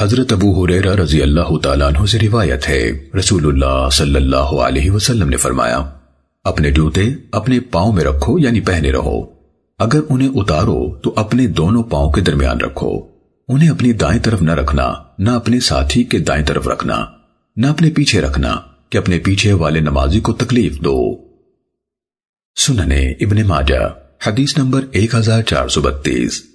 حضرت ابو حریرہ رضی اللہ تعالیٰ عنہ سے روایت ہے۔ رسول اللہ صلی اللہ علیہ وسلم نے فرمایا، اپنے جوتے اپنے پاؤں میں رکھو یعنی پہنے رہو۔ اگر انہیں اتارو تو اپنے دونوں پاؤں کے درمیان رکھو۔ انہیں اپنی دائیں طرف نہ رکھنا، نہ اپنے ساتھی کے دائیں طرف رکھنا، نہ اپنے پیچھے رکھنا کہ اپنے پیچھے والے نمازی کو تکلیف دو۔ سننے ابن ماجہ، حدیث نمبر ایک ہزار چار سو بتیس۔